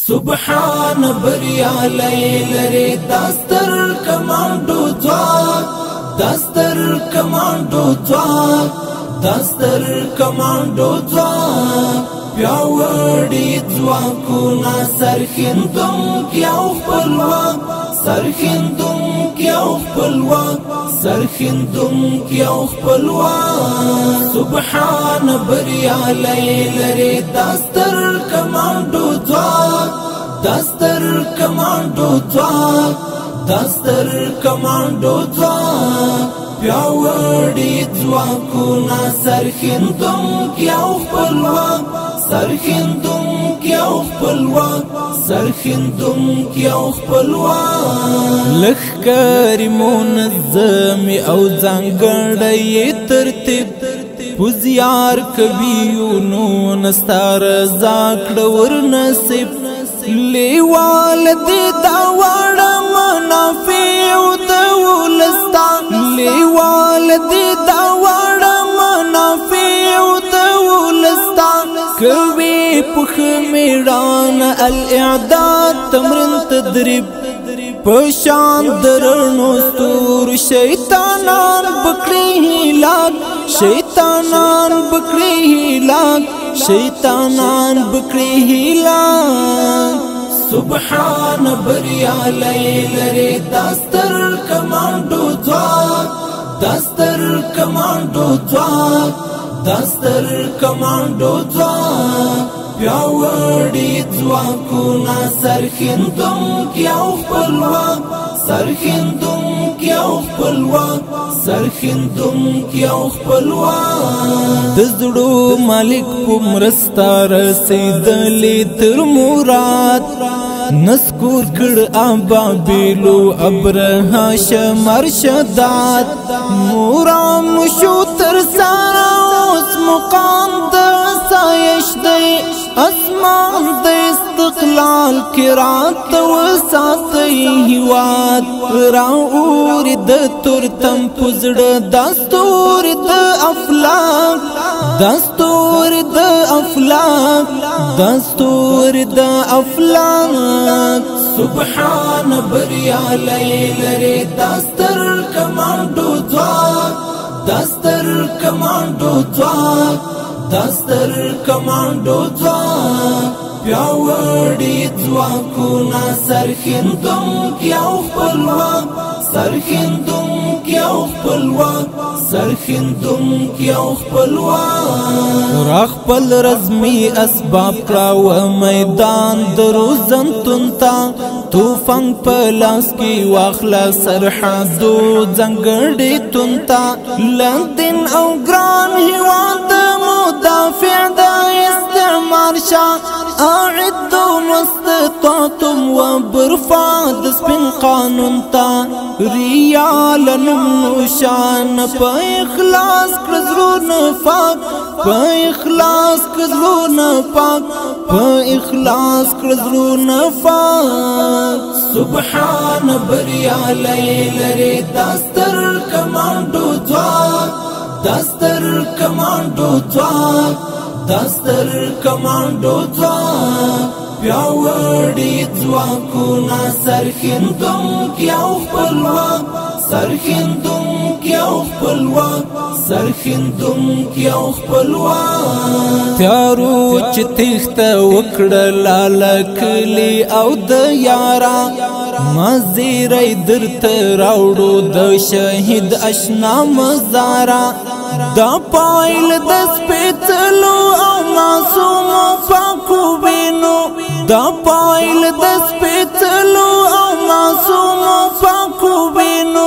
سبحان بریا لری داستر کمانډو ځواک داستر کمانډو ځواک داستر کمانډو ځواک پیاوړی ځواکونه سرخندم کیاو خپلواک سرخندم کیاو خپلواک سرخندم کیاو خپلواک سبحان بریا لری داستر کمانډو ځواک دستر کمانډو دوا دستر کمانډو دوا پیاوړی ځواکونه سرخندون کیاو خپلواک سرخندون کیاو خپلواک سرخندون کیاو خپلواک لخکاری منظم او ځانګړی ترتیب پوزیار کوي نو نستار زاکړ ور نصیب لیوال دی دا وړه منافع د ولستا لیوال دی دا وړه منافع د ولستا کوي پخ میړان الاعداد تمرین تدریب پشان درنو ستور شیطانان بکړي هلاک شیطانان بکړي هلاک شیطانان بکړي هیلا سبحان بریا لیلری دستر کمانډو ځواک دستر کمانډو ځواک دستر کمانډو ځواک پیاوړی ځواکونه سرخندون کې او خپلواک سرخندون کې او خپلوان سرخندم کې او خپلوان د زړو مالک په مرستا رسیدلې تر مراد نسکور کړ ابابیلو ابره هاشم ارشدات مورا مشو تر سارا اوس مقام د سایش دی اسمان د استق کرات تو ساتي هواد را اور د تور تم پزړه دستور د افلاک دستور د افلاک دستور د افلاک سبحان بریا لیلری دستر کمانډو ځواک دستر کمانډو ځواک دستر کمانډو ځواک پیاوړي ځواکونه سرخندونکي او خپلواک سرخندونکي او خپلواک سرخندونکي او خپلواک را خپل رزمي اسباب کړه میدان دروزن تنتا توفنګ په لاس کې واخلا سرحدو ځنګړې تنتا لندن او ګران هیواد مدافع د استعمار دو مستطعتم وبرفع د سپین قانون تا ریا لنم نشان په اخلاص کړزرو نفاق په اخلاص کړزرو نفاق په اخلاص کړزرو نفاق سبحان بریا لیلری داستر کمانډو ځواک داستر کمانډو ځواک دستر کمانډو ځوان پیاوړی ځواکونه سرخندم کیاو خپلواک سرخندم کیاو خپلواک سرخندم کیاو خپلواک تیارو چې تخت وکړه لالکلی او د یارا مزیرې درته راوړو د شهید آشنا مزارا دا پایل د دا پایل د سپېڅلو او معصوم پاکو وینو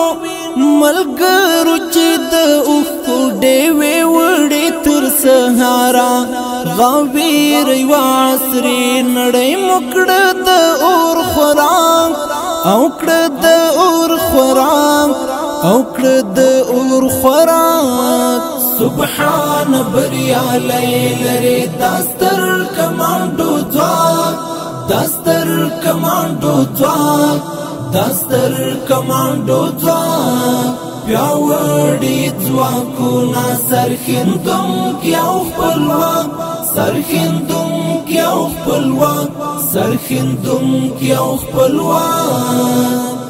ملګرو چې د اوخو ډېوې وړې تر سهارا غویر یو عصري نړۍ مکړه د اور خوراک او کړه د اور خوراک او کړه د اور خوراک سبحان بریا لری لری داستر کمانډو ځواک دستر کمانډو ځواک دستر کمانډو ځواک پیاوړي ځواکونه سرخندم کې او خپلواک سرخندم کې او خپلواک سرخندم کې او خپلواک